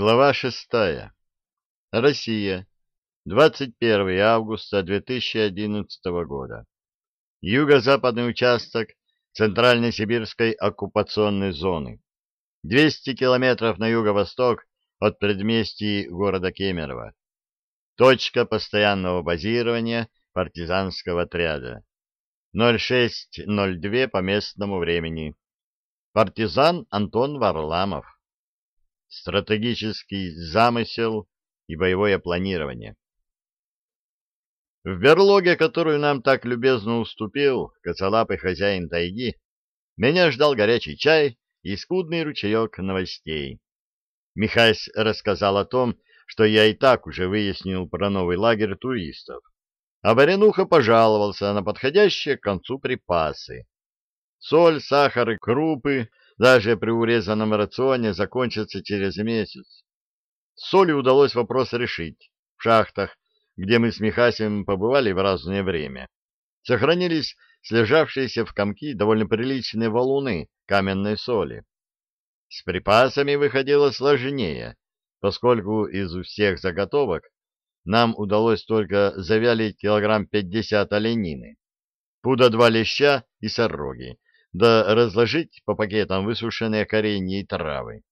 Глава шестая. Россия. 21 августа 2011 года. Юго-западный участок Центральной Сибирской оккупационной зоны. 200 километров на юго-восток от предместий города Кемерово. Точка постоянного базирования партизанского отряда. 06.02 по местному времени. Партизан Антон Варламов. Стратегический замысел и боевое планирование. В берлоге, которую нам так любезно уступил косолапый хозяин тайги, меня ждал горячий чай и скудный ручеек новостей. Михась рассказал о том, что я и так уже выяснил про новый лагерь туристов, а Баренуха пожаловался на подходящие к концу припасы. Соль, сахар и крупы даже при урезанном рационе закончатся через месяц. С солью удалось вопрос решить. В шахтах, где мы с Михасем побывали в разное время, сохранились слежавшиеся в комки довольно приличные валуны каменной соли. С припасами выходило сложнее, поскольку из всех заготовок нам удалось только завялить килограмм пятьдесят оленины, пуда два леща и сороги, да разложить по пакетам высушенные коренья и травы.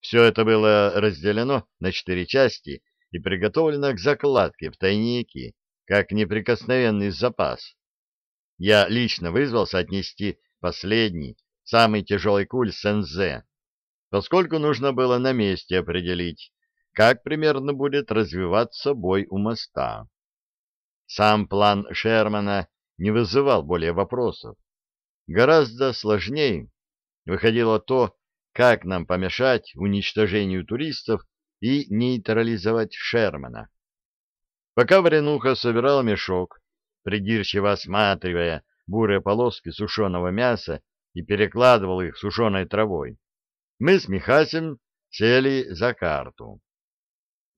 Все это было разделено на четыре части и приготовлено к закладке в тайники, как неприкосновенный запас. Я лично вызвался отнести последний, самый тяжелый куль с НЗ, поскольку нужно было на месте определить, как примерно будет развиваться бой у моста. Сам план Шермана не вызывал более вопросов. Гораздо сложнее выходило то, как нам помешать уничтожению туристов и нейтрализовать Шермана. Пока Варенуха собирал мешок, придирчиво осматривая бурые полоски сушеного мяса и перекладывал их сушеной травой, мы с Михасем сели за карту.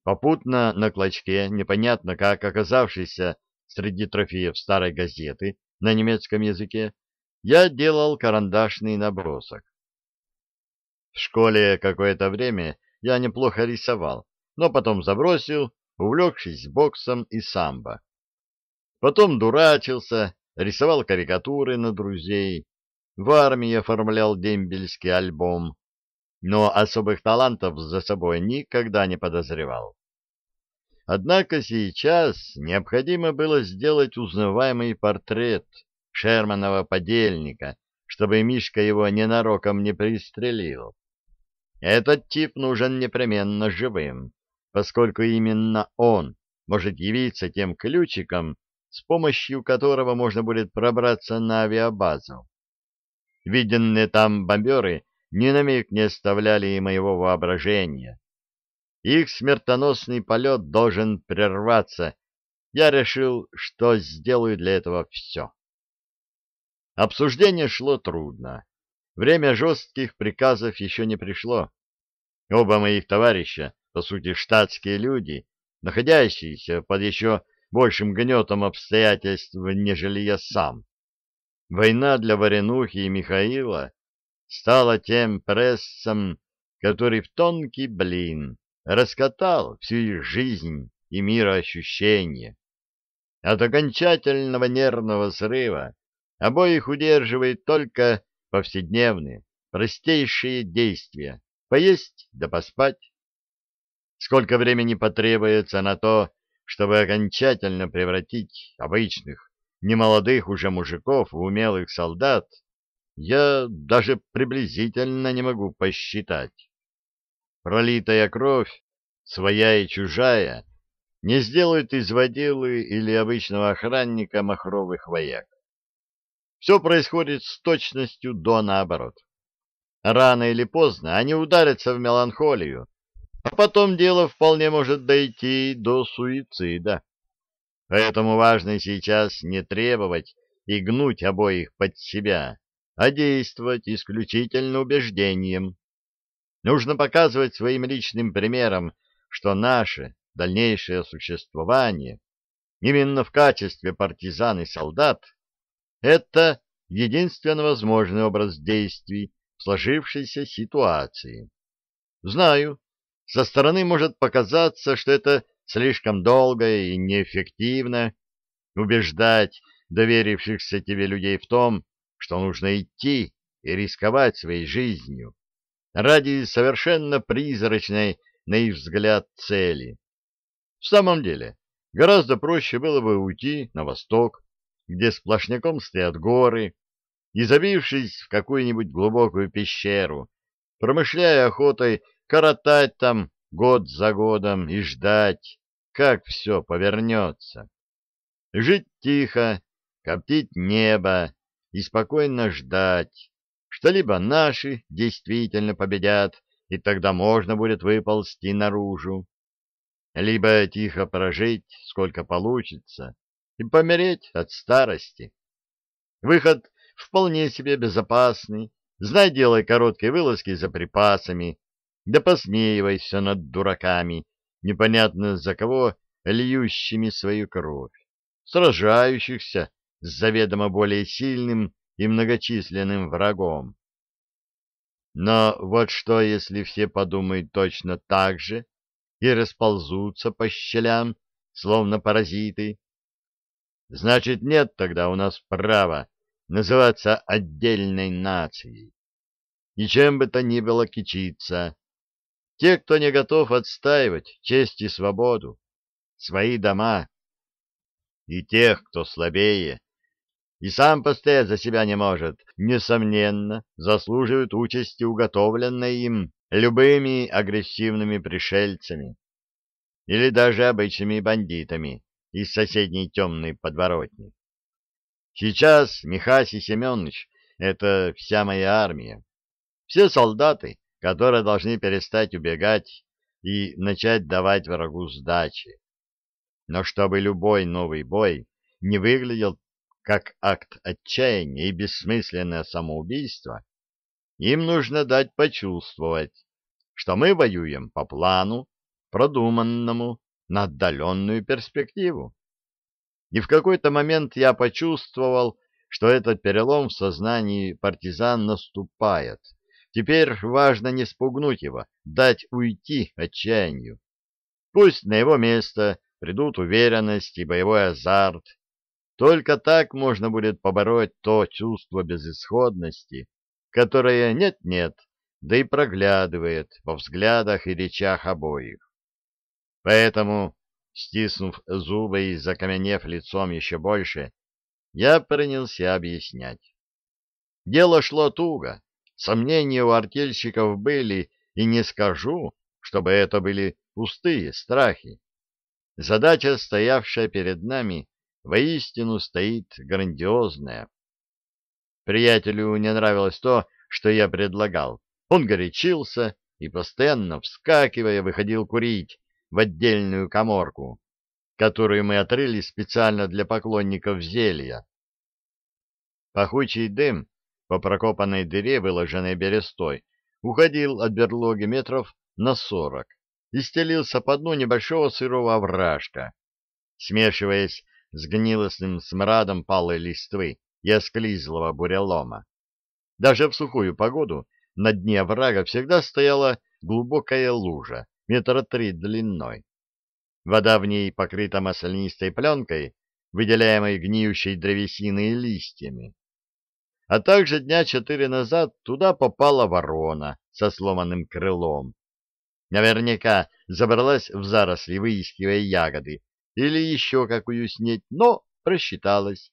Попутно на клочке, непонятно как оказавшейся среди трофеев старой газеты на немецком языке, я делал карандашный набросок. В школе какое-то время я неплохо рисовал, но потом забросил, увлекшись боксом и самбо. Потом дурачился, рисовал карикатуры на друзей, в армии оформлял дембельский альбом, но особых талантов за собой никогда не подозревал. Однако сейчас необходимо было сделать узнаваемый портрет Шерманова подельника, чтобы Мишка его ненароком не пристрелил. Этот тип нужен непременно живым, поскольку именно он может явиться тем ключиком, с помощью которого можно будет пробраться на авиабазу. Виденные там бомберы ни на миг не оставляли и моего воображения. Их смертоносный полет должен прерваться. Я решил, что сделаю для этого все. Обсуждение шло трудно. Время жестких приказов еще не пришло. Оба моих товарища, по сути штатские люди, находящиеся под еще большим гнетом обстоятельств, нежели я сам. Война для Варенухи и Михаила стала тем прессом, который в тонкий блин раскатал всю их жизнь и мироощущение. От окончательного нервного срыва Обоих удерживает только повседневные, простейшие действия — поесть да поспать. Сколько времени потребуется на то, чтобы окончательно превратить обычных, немолодых уже мужиков в умелых солдат, я даже приблизительно не могу посчитать. Пролитая кровь, своя и чужая, не сделают из водилы или обычного охранника махровых вояк. Все происходит с точностью до наоборот. Рано или поздно они ударятся в меланхолию, а потом дело вполне может дойти до суицида. Поэтому важно сейчас не требовать и гнуть обоих под себя, а действовать исключительно убеждением. Нужно показывать своим личным примером, что наше дальнейшее существование именно в качестве партизан и солдат это единственно возможный образ действий в сложившейся ситуации. Знаю, Со стороны может показаться, что это слишком долго и неэффективно убеждать доверившихся тебе людей в том, что нужно идти и рисковать своей жизнью ради совершенно призрачной, на их взгляд, цели. В самом деле, гораздо проще было бы уйти на восток, где сплошняком стоят горы, и забившись в какую-нибудь глубокую пещеру, промышляя охотой, коротать там год за годом и ждать, как все повернется. Жить тихо, коптить небо и спокойно ждать, что либо наши действительно победят, и тогда можно будет выползти наружу, либо тихо прожить, сколько получится, и помереть от старости. Выход вполне себе безопасный, знай, делай короткие вылазки за припасами, да посмеивайся над дураками, непонятно за кого, льющими свою кровь, сражающихся с заведомо более сильным и многочисленным врагом. Но вот что, если все подумают точно так же и расползутся по щелям, словно паразиты? Значит, нет тогда у нас права называться отдельной нацией. И чем бы то ни было кичиться, те, кто не готов отстаивать честь и свободу, свои дома, и тех, кто слабее, и сам постоять за себя не может, несомненно, заслуживают участи, уготовленной им любыми агрессивными пришельцами или даже обычными бандитами из соседней темной подворотни. Сейчас Михасий Семенович — это вся моя армия. Все солдаты, которые должны перестать убегать и начать давать врагу сдачи. Но чтобы любой новый бой не выглядел как акт отчаяния и бессмысленное самоубийство, им нужно дать почувствовать, что мы воюем по плану, продуманному на отдаленную перспективу. И в какой-то момент я почувствовал, что этот перелом в сознании партизан наступает. Теперь важно не спугнуть его, дать уйти отчаянию. Пусть на его место придут уверенность и боевой азарт. Только так можно будет побороть то чувство безысходности, которое нет-нет, да и проглядывает во взглядах и речах обоих. Поэтому Стиснув зубы и закаменев лицом еще больше, я принялся объяснять. Дело шло туго, сомнения у артельщиков были, и не скажу, чтобы это были пустые страхи. Задача, стоявшая перед нами, воистину стоит грандиозная. Приятелю не нравилось то, что я предлагал. Он горячился и, постоянно вскакивая, выходил курить, в отдельную коморку, которую мы отрыли специально для поклонников зелья. Пахучий дым по прокопанной дыре, выложенной берестой, уходил от берлоги метров на сорок и стелился по дну небольшого сырого овражка, смешиваясь с гнилостным смрадом палой листвы и осклизлого бурелома. Даже в сухую погоду на дне оврага всегда стояла глубокая лужа, метра три длиной. Вода в ней покрыта маслянистой пленкой, выделяемой гниющей древесиной и листьями. А также дня четыре назад туда попала ворона со сломанным крылом. Наверняка забралась в заросли, выискивая ягоды или еще какую снеть, но просчиталась.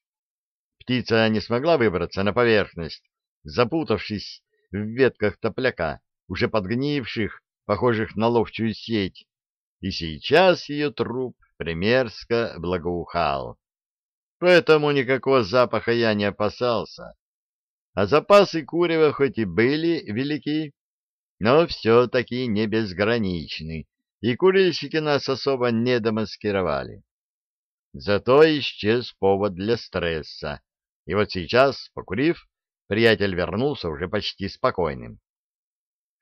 Птица не смогла выбраться на поверхность, запутавшись в ветках топляка, уже подгнивших похожих на ловчую сеть, и сейчас ее труп примерзко благоухал. Поэтому никакого запаха я не опасался. А запасы курева хоть и были велики, но все-таки не безграничны, и курильщики нас особо не демаскировали. Зато исчез повод для стресса, и вот сейчас, покурив, приятель вернулся уже почти спокойным.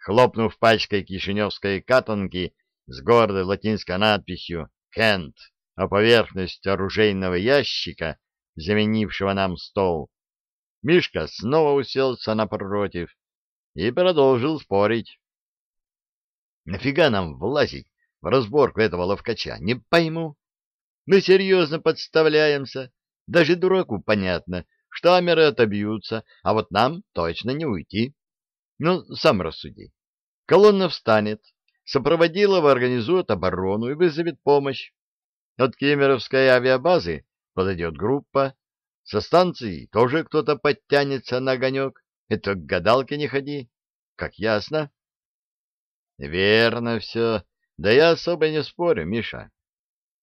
Хлопнув пачкой кишиневской катанки с гордой латинской надписью «Кент», а поверхность оружейного ящика, заменившего нам стол, Мишка снова уселся напротив и продолжил спорить. Нафига нам влазить в разборку этого ловкача? Не пойму. Мы серьезно подставляемся. Даже дураку понятно, что амеры отобьются, а вот нам точно не уйти. Ну, сам рассуди. Колонна встанет, Сопроводилова организует оборону и вызовет помощь. От Кемеровской авиабазы подойдет группа, со станции тоже кто-то подтянется на огонек. Это к гадалке не ходи. Как ясно? Верно все. Да я особо не спорю, Миша.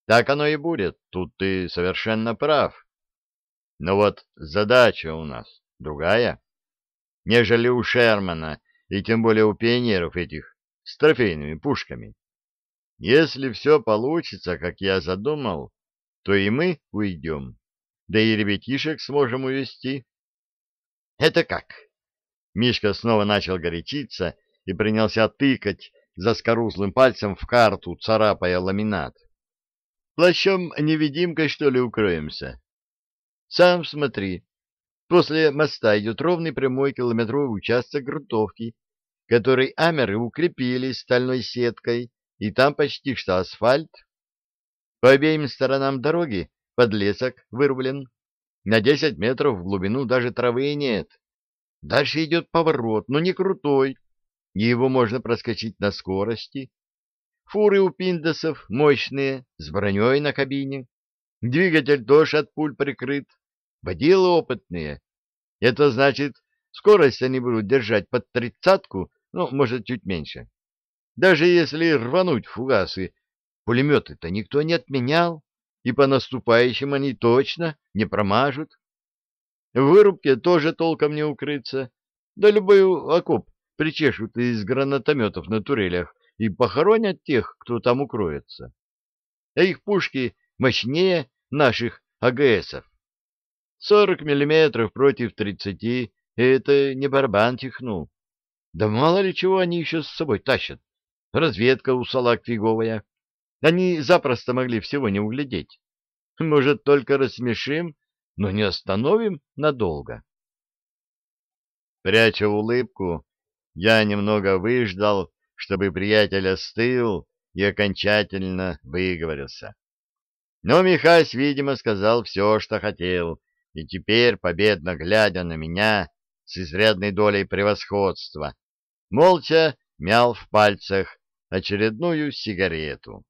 Так оно и будет. Тут ты совершенно прав. Но вот задача у нас другая. Нежели у Шермана, и тем более у пионеров этих, с трофейными пушками. Если все получится, как я задумал, то и мы уйдем да и ребятишек сможем увести. Это как? Мишка снова начал горячиться и принялся тыкать заскорузлым пальцем в карту, царапая ламинат. Плащом-невидимкой, что ли, укроемся? Сам смотри. После моста идет ровный прямой километровый участок грунтовки, который амеры укрепили стальной сеткой, и там почти что асфальт. По обеим сторонам дороги подлесок вырублен. На десять метров в глубину даже травы нет. Дальше идет поворот, но не крутой, и его можно проскочить на скорости. Фуры у пиндосов мощные, с броней на кабине. Двигатель тоже от пуль прикрыт. Водилы опытные. Это значит, скорость они будут держать под тридцатку, ну, может, чуть меньше. Даже если рвануть фугасы, пулеметы-то никто не отменял и по наступающим они точно не промажут. В вырубке тоже толком не укрыться, да любой окоп причешут из гранатометов на турелях и похоронят тех, кто там укроется. А их пушки мощнее наших АГСов. 40 миллиметров против 30 — это не барабан тихнул. Да мало ли чего они еще с собой тащат. Разведка у салак фиговая. Они запросто могли всего не углядеть. Может, только рассмешим, но не остановим надолго. Пряча улыбку, я немного выждал, чтобы приятель остыл и окончательно выговорился. Но Михась, видимо, сказал все, что хотел, и теперь, победно глядя на меня с изрядной долей превосходства, молча мял в пальцах очередную сигарету.